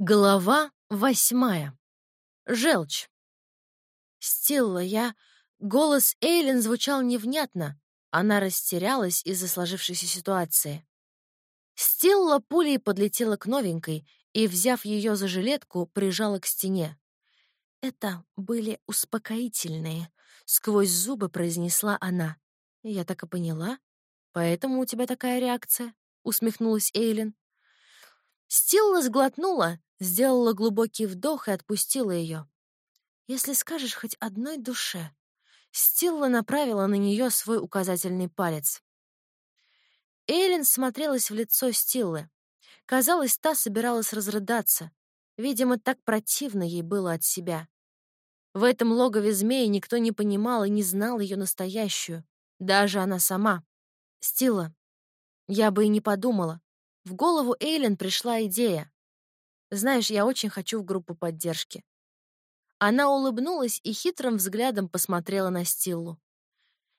Глава восьмая. Желчь. Стилла, я... Голос Эйлин звучал невнятно. Она растерялась из-за сложившейся ситуации. Стилла пулей подлетела к новенькой и, взяв ее за жилетку, прижала к стене. «Это были успокоительные», — сквозь зубы произнесла она. «Я так и поняла. Поэтому у тебя такая реакция», — усмехнулась Эйлин. Стилла сглотнула, сделала глубокий вдох и отпустила ее. «Если скажешь хоть одной душе...» Стилла направила на нее свой указательный палец. Эйлин смотрелась в лицо Стиллы. Казалось, та собиралась разрыдаться. Видимо, так противно ей было от себя. В этом логове змеи никто не понимал и не знал ее настоящую. Даже она сама. «Стилла, я бы и не подумала. В голову Эйлин пришла идея. «Знаешь, я очень хочу в группу поддержки». Она улыбнулась и хитрым взглядом посмотрела на Стиллу.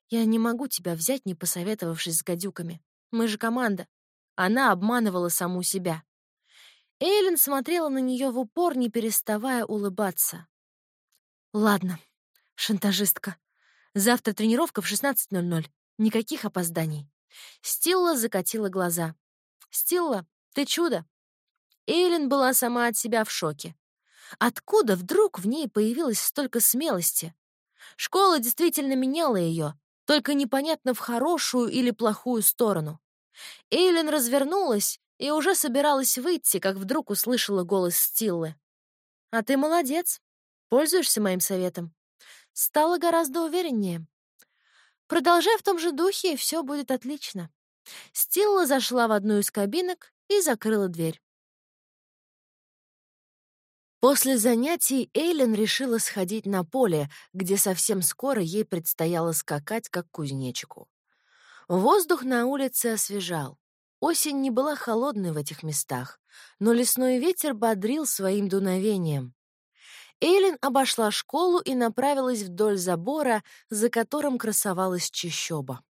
«Я не могу тебя взять, не посоветовавшись с гадюками. Мы же команда». Она обманывала саму себя. Эйлин смотрела на нее в упор, не переставая улыбаться. «Ладно, шантажистка. Завтра тренировка в 16.00. Никаких опозданий». Стилла закатила глаза. «Стилла, ты чудо!» Эйлин была сама от себя в шоке. Откуда вдруг в ней появилось столько смелости? Школа действительно меняла ее, только непонятно в хорошую или плохую сторону. Эйлин развернулась и уже собиралась выйти, как вдруг услышала голос Стиллы. «А ты молодец. Пользуешься моим советом. Стала гораздо увереннее. Продолжай в том же духе, и все будет отлично». Стилла зашла в одну из кабинок и закрыла дверь. После занятий Эйлен решила сходить на поле, где совсем скоро ей предстояло скакать, как кузнечику. Воздух на улице освежал. Осень не была холодной в этих местах, но лесной ветер бодрил своим дуновением. Эйлин обошла школу и направилась вдоль забора, за которым красовалась чащоба.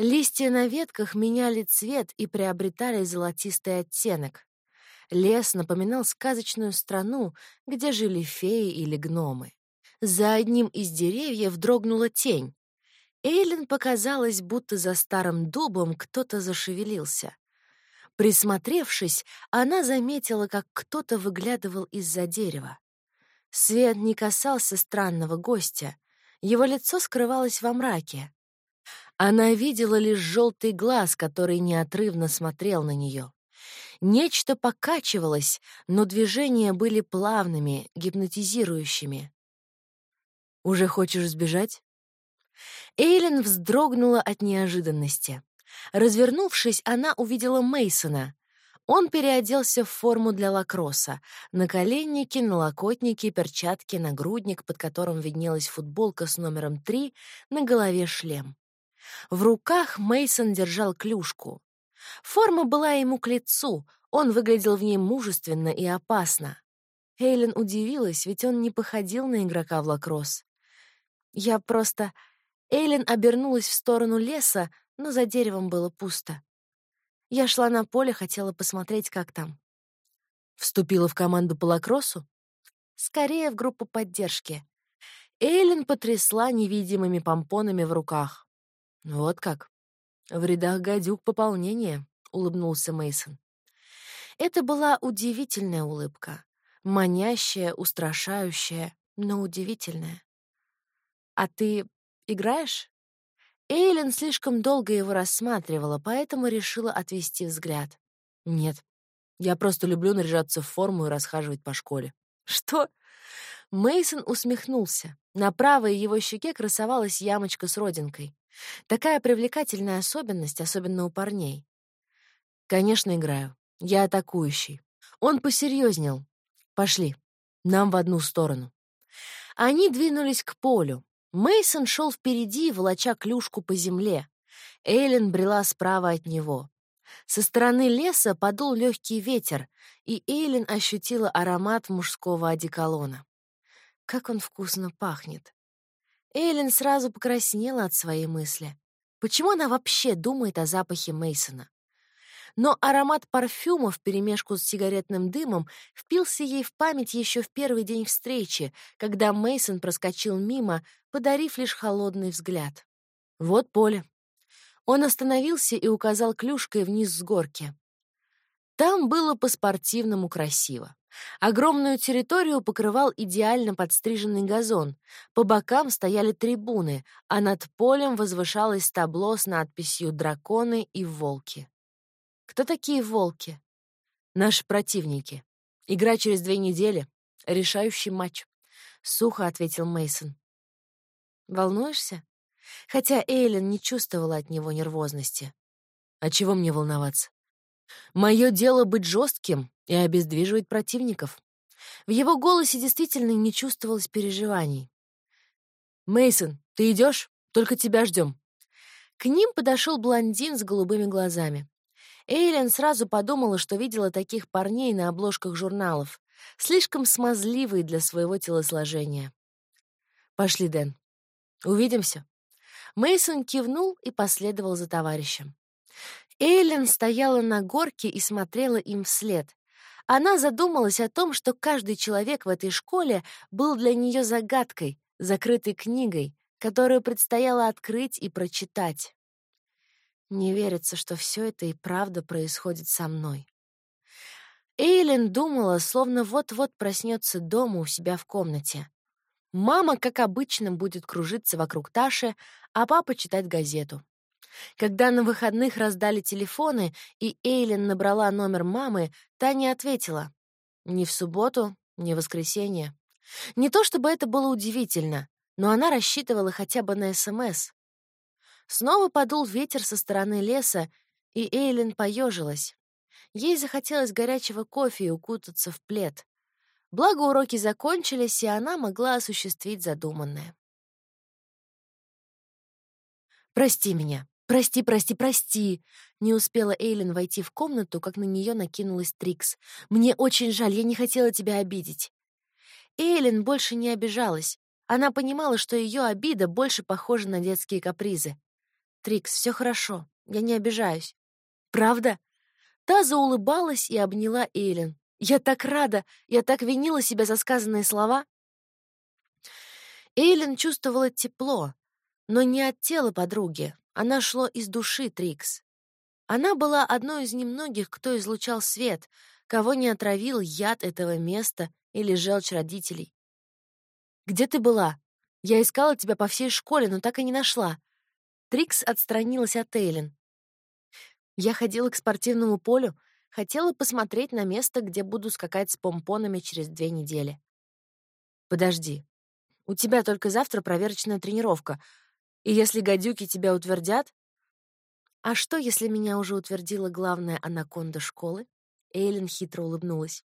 Листья на ветках меняли цвет и приобретали золотистый оттенок. Лес напоминал сказочную страну, где жили феи или гномы. За одним из деревьев дрогнула тень. Эйлин показалось, будто за старым дубом кто-то зашевелился. Присмотревшись, она заметила, как кто-то выглядывал из-за дерева. Свет не касался странного гостя. Его лицо скрывалось во мраке. Она видела лишь желтый глаз, который неотрывно смотрел на нее. Нечто покачивалось, но движения были плавными, гипнотизирующими. «Уже хочешь сбежать?» Эйлин вздрогнула от неожиданности. Развернувшись, она увидела Мейсона. Он переоделся в форму для лакросса. Наколенники, налокотники, перчатки, нагрудник, под которым виднелась футболка с номером 3, на голове шлем. В руках Мейсон держал клюшку. Форма была ему к лицу, он выглядел в ней мужественно и опасно. Эйлин удивилась, ведь он не походил на игрока в лакросс. Я просто... Эйлин обернулась в сторону леса, но за деревом было пусто. Я шла на поле, хотела посмотреть, как там. Вступила в команду по лакроссу? Скорее, в группу поддержки. Эйлин потрясла невидимыми помпонами в руках. Вот как. В рядах гадюк пополнение, улыбнулся Мейсон. Это была удивительная улыбка, манящая, устрашающая, но удивительная. А ты играешь? Эйлин слишком долго его рассматривала, поэтому решила отвести взгляд. Нет. Я просто люблю наряжаться в форму и расхаживать по школе. Что? Мейсон усмехнулся. На правой его щеке красовалась ямочка с родинкой. Такая привлекательная особенность, особенно у парней. Конечно, играю. Я атакующий. Он посерьезнел. Пошли. Нам в одну сторону. Они двинулись к полю. Мейсон шел впереди, волоча клюшку по земле. Эйлин брела справа от него. Со стороны леса подул легкий ветер, и Эйлин ощутила аромат мужского одеколона. Как он вкусно пахнет. Эйлин сразу покраснела от своей мысли. Почему она вообще думает о запахе Мейсона? Но аромат парфюма вперемешку с сигаретным дымом впился ей в память еще в первый день встречи, когда Мейсон проскочил мимо, подарив лишь холодный взгляд. Вот поле. Он остановился и указал клюшкой вниз с горки. Там было по-спортивному красиво. Огромную территорию покрывал идеально подстриженный газон. По бокам стояли трибуны, а над полем возвышалось табло с надписью «Драконы и волки». Кто такие волки? Наши противники. Игра через две недели. Решающий матч. Сухо ответил Мейсон. Волнуешься? Хотя Эйлин не чувствовала от него нервозности. А чего мне волноваться? Мое дело быть жестким и обездвиживать противников. В его голосе действительно не чувствовалось переживаний. Мейсон, ты идешь? Только тебя ждем. К ним подошел блондин с голубыми глазами. Эйлен сразу подумала, что видела таких парней на обложках журналов, слишком смазливые для своего телосложения. «Пошли, Дэн. Увидимся». Мейсон кивнул и последовал за товарищем. Эйлен стояла на горке и смотрела им вслед. Она задумалась о том, что каждый человек в этой школе был для нее загадкой, закрытой книгой, которую предстояло открыть и прочитать. Не верится, что все это и правда происходит со мной. Эйлин думала, словно вот-вот проснется дома у себя в комнате. Мама, как обычно, будет кружиться вокруг Таши, а папа читать газету. Когда на выходных раздали телефоны, и Эйлин набрала номер мамы, та не ответила. Ни в субботу, ни в воскресенье. Не то чтобы это было удивительно, но она рассчитывала хотя бы на СМС. Снова подул ветер со стороны леса, и Эйлин поежилась. Ей захотелось горячего кофе и укутаться в плед. Благо уроки закончились, и она могла осуществить задуманное. «Прости меня», «Прости, прости, прости!» Не успела Эйлин войти в комнату, как на нее накинулась Трикс. «Мне очень жаль, я не хотела тебя обидеть». Эйлин больше не обижалась. Она понимала, что ее обида больше похожа на детские капризы. «Трикс, все хорошо, я не обижаюсь». «Правда?» Та заулыбалась и обняла Эйлин. «Я так рада! Я так винила себя за сказанные слова!» Эйлин чувствовала тепло, но не от тела подруги, она шло из души Трикс. Она была одной из немногих, кто излучал свет, кого не отравил яд этого места или желчь родителей. «Где ты была? Я искала тебя по всей школе, но так и не нашла». Трикс отстранилась от Эйлин. «Я ходила к спортивному полю, хотела посмотреть на место, где буду скакать с помпонами через две недели». «Подожди. У тебя только завтра проверочная тренировка, и если гадюки тебя утвердят... А что, если меня уже утвердила главная анаконда школы? Эйлин хитро улыбнулась.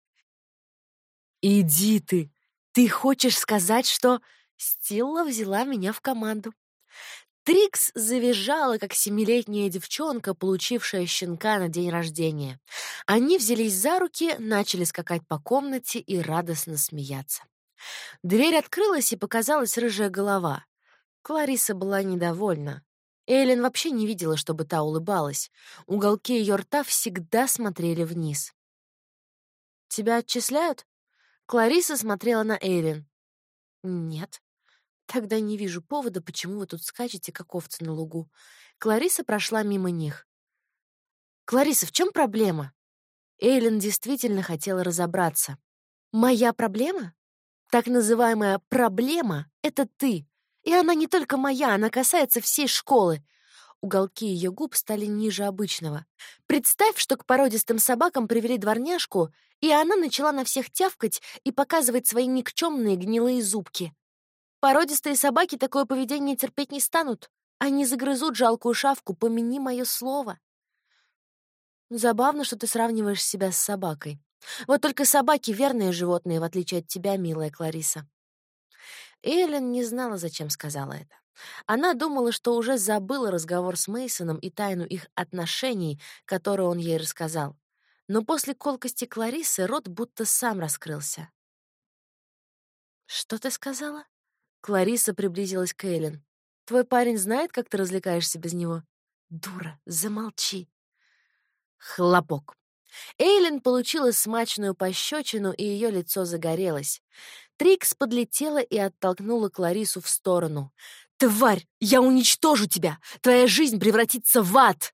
«Иди ты! Ты хочешь сказать, что...» Стилла взяла меня в команду. Трикс завизжала, как семилетняя девчонка, получившая щенка на день рождения. Они взялись за руки, начали скакать по комнате и радостно смеяться. Дверь открылась, и показалась рыжая голова. Клариса была недовольна. Эйлин вообще не видела, чтобы та улыбалась. Уголки ее рта всегда смотрели вниз. «Тебя отчисляют?» Клариса смотрела на Эйлин. «Нет. Тогда не вижу повода, почему вы тут скачете, как овцы на лугу». Клариса прошла мимо них. «Клариса, в чем проблема?» Эйлин действительно хотела разобраться. «Моя проблема? Так называемая проблема — это ты. И она не только моя, она касается всей школы. Уголки ее губ стали ниже обычного. Представь, что к породистым собакам привели дворняжку, и она начала на всех тявкать и показывать свои никчемные гнилые зубки. Породистые собаки такое поведение терпеть не станут. Они загрызут жалкую шавку, помяни мое слово. Забавно, что ты сравниваешь себя с собакой. Вот только собаки — верные животные, в отличие от тебя, милая Клариса. Эллен не знала, зачем сказала это. Она думала, что уже забыла разговор с Мейсоном и тайну их отношений, которую он ей рассказал. Но после колкости Кларисы рот будто сам раскрылся. «Что ты сказала?» Клариса приблизилась к Эллен. «Твой парень знает, как ты развлекаешься без него?» «Дура, замолчи!» Хлопок. Эйлин получила смачную пощечину, и ее лицо загорелось. Трикс подлетела и оттолкнула Кларису в сторону. «Тварь! Я уничтожу тебя! Твоя жизнь превратится в ад!»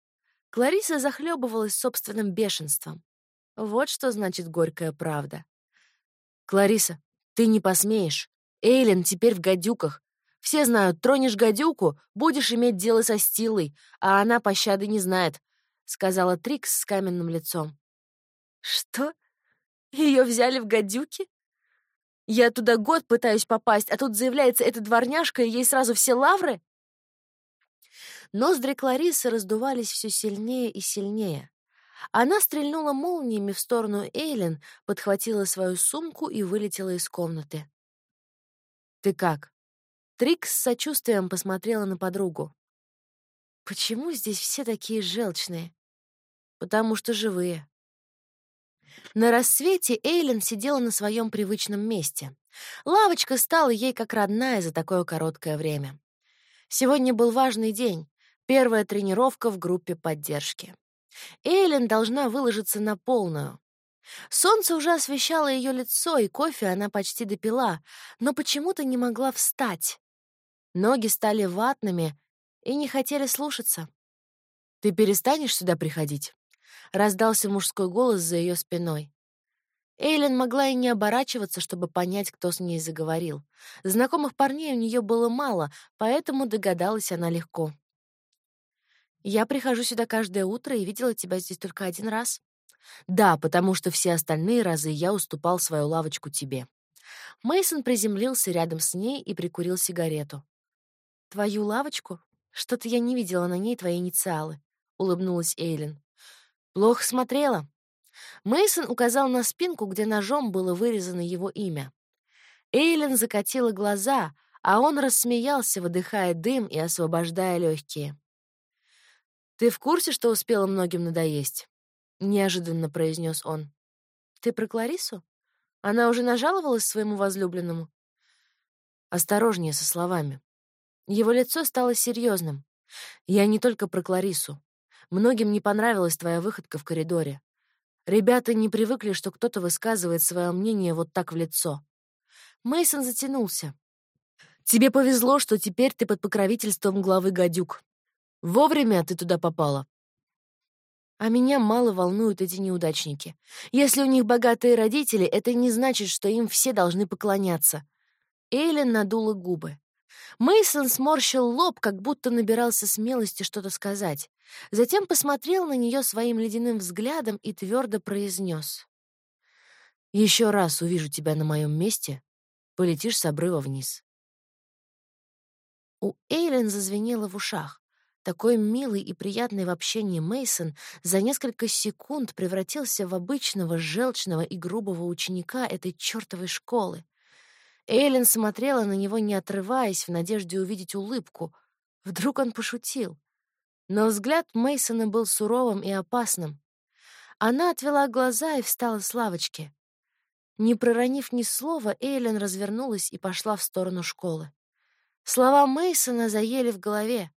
Клариса захлебывалась собственным бешенством. Вот что значит горькая правда. «Клариса, ты не посмеешь. Эйлин теперь в гадюках. Все знают, тронешь гадюку, будешь иметь дело со Стилой, а она пощады не знает», — сказала Трикс с каменным лицом. «Что? Ее взяли в гадюки?» Я туда год пытаюсь попасть, а тут заявляется эта дворняжка, и ей сразу все лавры? Ноздри Кларисы раздувались все сильнее и сильнее. Она стрельнула молниями в сторону Эйлин, подхватила свою сумку и вылетела из комнаты. «Ты как?» Трикс с сочувствием посмотрела на подругу. «Почему здесь все такие желчные?» «Потому что живые. На рассвете Эйлин сидела на своем привычном месте. Лавочка стала ей как родная за такое короткое время. Сегодня был важный день, первая тренировка в группе поддержки. Эйлин должна выложиться на полную. Солнце уже освещало ее лицо, и кофе она почти допила, но почему-то не могла встать. Ноги стали ватными и не хотели слушаться. «Ты перестанешь сюда приходить?» Раздался мужской голос за ее спиной. Эйлин могла и не оборачиваться, чтобы понять, кто с ней заговорил. Знакомых парней у нее было мало, поэтому догадалась она легко. «Я прихожу сюда каждое утро и видела тебя здесь только один раз». «Да, потому что все остальные разы я уступал свою лавочку тебе». Мейсон приземлился рядом с ней и прикурил сигарету. «Твою лавочку? Что-то я не видела на ней твои инициалы», — улыбнулась Эйлин. Плохо смотрела. Мейсон указал на спинку, где ножом было вырезано его имя. Эйлин закатила глаза, а он рассмеялся, выдыхая дым и освобождая легкие. «Ты в курсе, что успела многим надоесть?» — неожиданно произнес он. «Ты про Кларису? Она уже нажаловалась своему возлюбленному?» Осторожнее со словами. Его лицо стало серьезным. «Я не только про Кларису. Многим не понравилась твоя выходка в коридоре. Ребята не привыкли, что кто-то высказывает свое мнение вот так в лицо. Мейсон затянулся. Тебе повезло, что теперь ты под покровительством главы гадюк. Вовремя ты туда попала. А меня мало волнуют эти неудачники. Если у них богатые родители, это не значит, что им все должны поклоняться. Эйлин надула губы. Мейсон сморщил лоб, как будто набирался смелости что-то сказать. Затем посмотрел на нее своим ледяным взглядом и твердо произнес: "Еще раз увижу тебя на моем месте, полетишь с обрыва вниз". У Эйлен зазвенело в ушах. Такой милый и приятный в общении Мейсон за несколько секунд превратился в обычного желчного и грубого ученика этой чёртовой школы. Эйлин смотрела на него, не отрываясь, в надежде увидеть улыбку. Вдруг он пошутил. Но взгляд Мейсона был суровым и опасным. Она отвела глаза и встала с лавочки. Не проронив ни слова, Эйлин развернулась и пошла в сторону школы. Слова Мейсона заели в голове.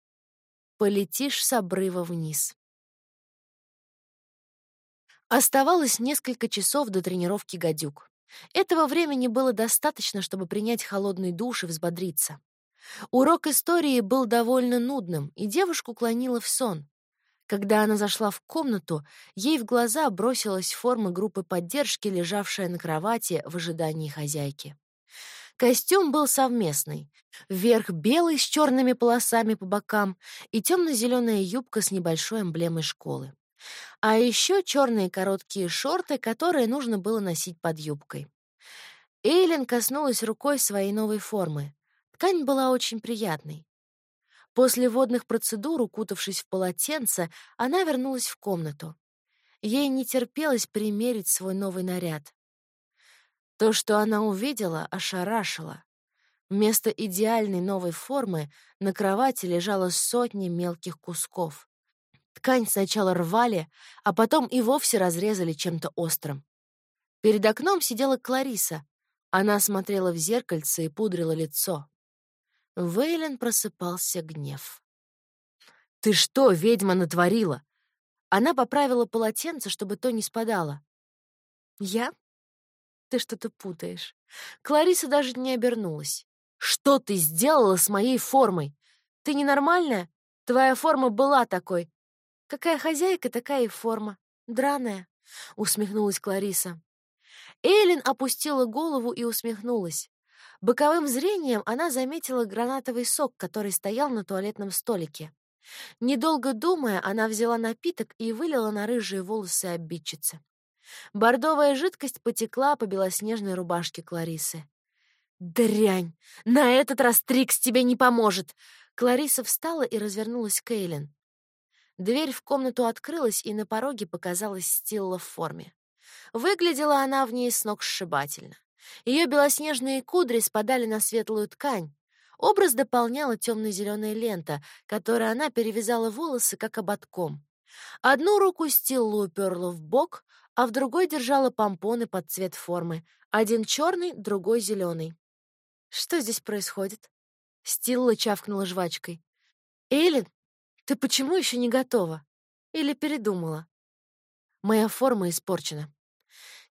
«Полетишь с обрыва вниз». Оставалось несколько часов до тренировки «Гадюк». Этого времени было достаточно, чтобы принять холодный душ и взбодриться. Урок истории был довольно нудным, и девушку клонило в сон. Когда она зашла в комнату, ей в глаза бросилась форма группы поддержки, лежавшая на кровати в ожидании хозяйки. Костюм был совместный. Вверх белый с черными полосами по бокам и темно-зеленая юбка с небольшой эмблемой школы. А еще черные короткие шорты, которые нужно было носить под юбкой. Эйлин коснулась рукой своей новой формы. Ткань была очень приятной. После водных процедур, укутавшись в полотенце, она вернулась в комнату. Ей не терпелось примерить свой новый наряд. То, что она увидела, ошарашило. Вместо идеальной новой формы на кровати лежало сотни мелких кусков. Ткань сначала рвали, а потом и вовсе разрезали чем-то острым. Перед окном сидела Клариса. Она смотрела в зеркальце и пудрила лицо. В Эйлен просыпался гнев. «Ты что, ведьма, натворила? Она поправила полотенце, чтобы то не спадало. «Я? Ты что-то путаешь». Клариса даже не обернулась. «Что ты сделала с моей формой? Ты ненормальная? Твоя форма была такой. Какая хозяйка, такая и форма. Драная», — усмехнулась Клариса. Эйлин опустила голову и усмехнулась. Боковым зрением она заметила гранатовый сок, который стоял на туалетном столике. Недолго думая, она взяла напиток и вылила на рыжие волосы обидчицы. Бордовая жидкость потекла по белоснежной рубашке Кларисы. «Дрянь! На этот раз Трикс тебе не поможет!» Клариса встала и развернулась к Эйлин. Дверь в комнату открылась, и на пороге показалась Стилла в форме. Выглядела она в ней сногсшибательно. Ее белоснежные кудри спадали на светлую ткань. Образ дополняла темно-зеленая лента, которой она перевязала волосы как ободком. Одну руку Стиллу уперла в бок, а в другой держала помпоны под цвет формы. Один черный, другой зеленый. «Что здесь происходит?» Стилла чавкнула жвачкой. «Эйлин, ты почему еще не готова? Или передумала?» «Моя форма испорчена.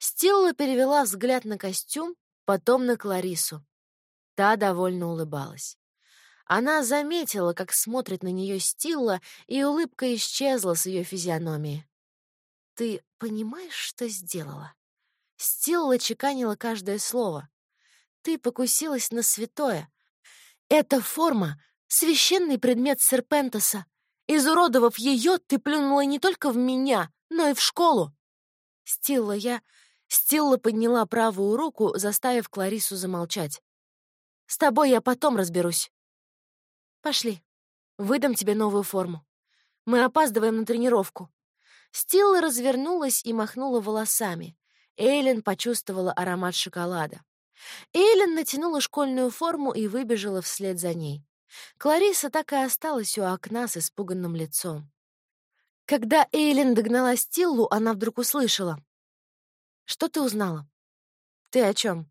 Стилла перевела взгляд на костюм, потом на Кларису. Та довольно улыбалась. Она заметила, как смотрит на нее Стилла, и улыбка исчезла с ее физиономии. «Ты понимаешь, что сделала?» Стилла чеканила каждое слово. «Ты покусилась на святое. Эта форма — священный предмет Серпентоса. Изуродовав ее, ты плюнула не только в меня, но и в школу. Стилла, я... Стилла подняла правую руку, заставив Кларису замолчать. «С тобой я потом разберусь. Пошли. Выдам тебе новую форму. Мы опаздываем на тренировку». Стилла развернулась и махнула волосами. Эйлин почувствовала аромат шоколада. Эйлин натянула школьную форму и выбежала вслед за ней. Клариса так и осталась у окна с испуганным лицом. Когда Эйлин догнала Стиллу, она вдруг услышала. Что ты узнала? Ты о чем?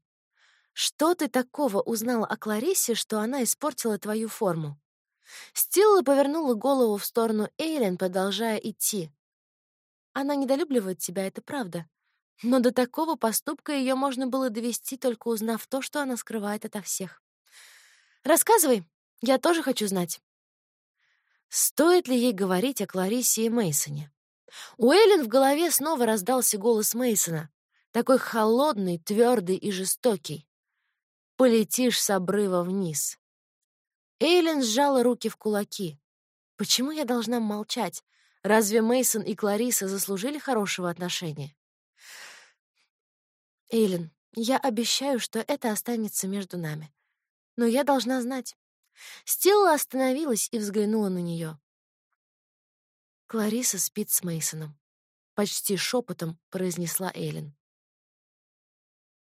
Что ты такого узнала о Кларисе, что она испортила твою форму? Стилла повернула голову в сторону Эйлен, продолжая идти. Она недолюбливает тебя, это правда. Но до такого поступка ее можно было довести, только узнав то, что она скрывает ото всех. Рассказывай, я тоже хочу знать. Стоит ли ей говорить о Кларисе и Мейсоне? У Эллен в голове снова раздался голос Мейсона такой холодный, твердый и жестокий. Полетишь с обрыва вниз. Эйлин сжала руки в кулаки. Почему я должна молчать? Разве Мейсон и Клариса заслужили хорошего отношения? Эйлин, я обещаю, что это останется между нами. Но я должна знать. Стелла остановилась и взглянула на нее. Клариса спит с Мейсоном. Почти шепотом произнесла Эйлин.